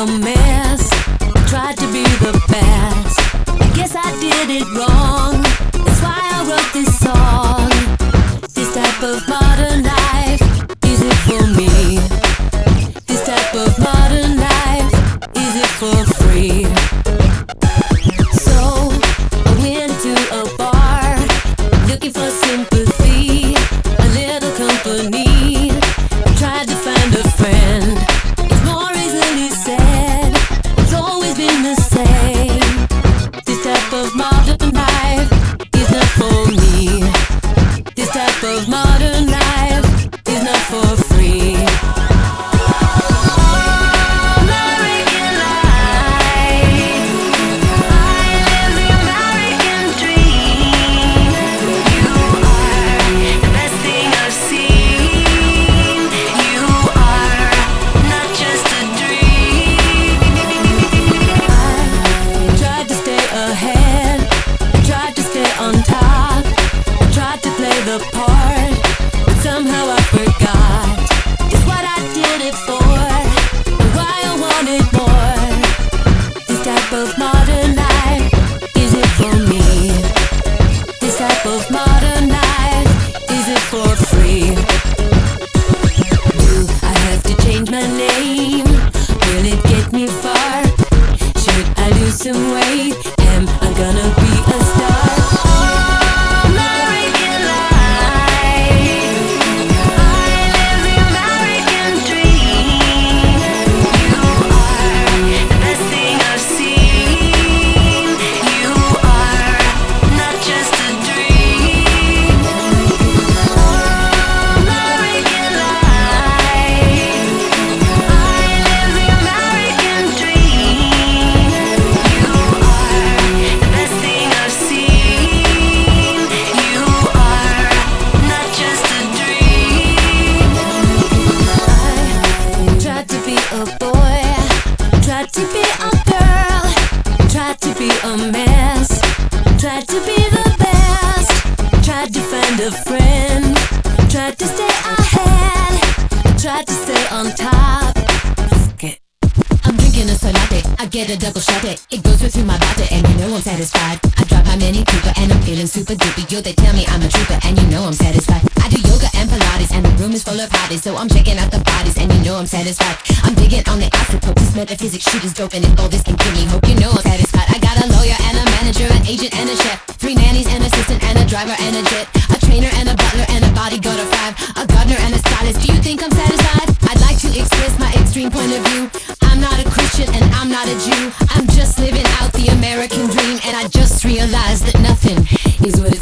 a mess. Tried to be the best. I guess I did it wrong. That's why I wrote this song. This type of modern. Type of modern life, is it for free? Do I have to change my name? Will it get me far? Should I lose some weight? To be a girl, tried to be a mess, tried to be the best, tried to find a friend, tried to stay ahead, tried to stay on top. I'm drinking a soy. I get a double shot it. It goes right through my body, and you know I'm satisfied. I drop my Mini Cooper, and I'm feeling super duper. Yo, they tell me I'm a trooper, and you know I'm satisfied. I do yoga and Pilates, and the room is full of hotties, so I'm checking out the bodies, and you know I'm satisfied. I'm digging on the Metaphysics shit is dope and it all this can kill me. Hope you know I'm satisfied. I got a lawyer and a manager, an agent and a chef. Three nannies, an assistant and a driver and a jet. A trainer and a butler and a bodyguard of five. A gardener and a stylist, do you think I'm satisfied? I'd like to express my extreme point of view. I'm not a Christian and I'm not a Jew. I'm just living out the American dream. And I just realized that nothing is what it's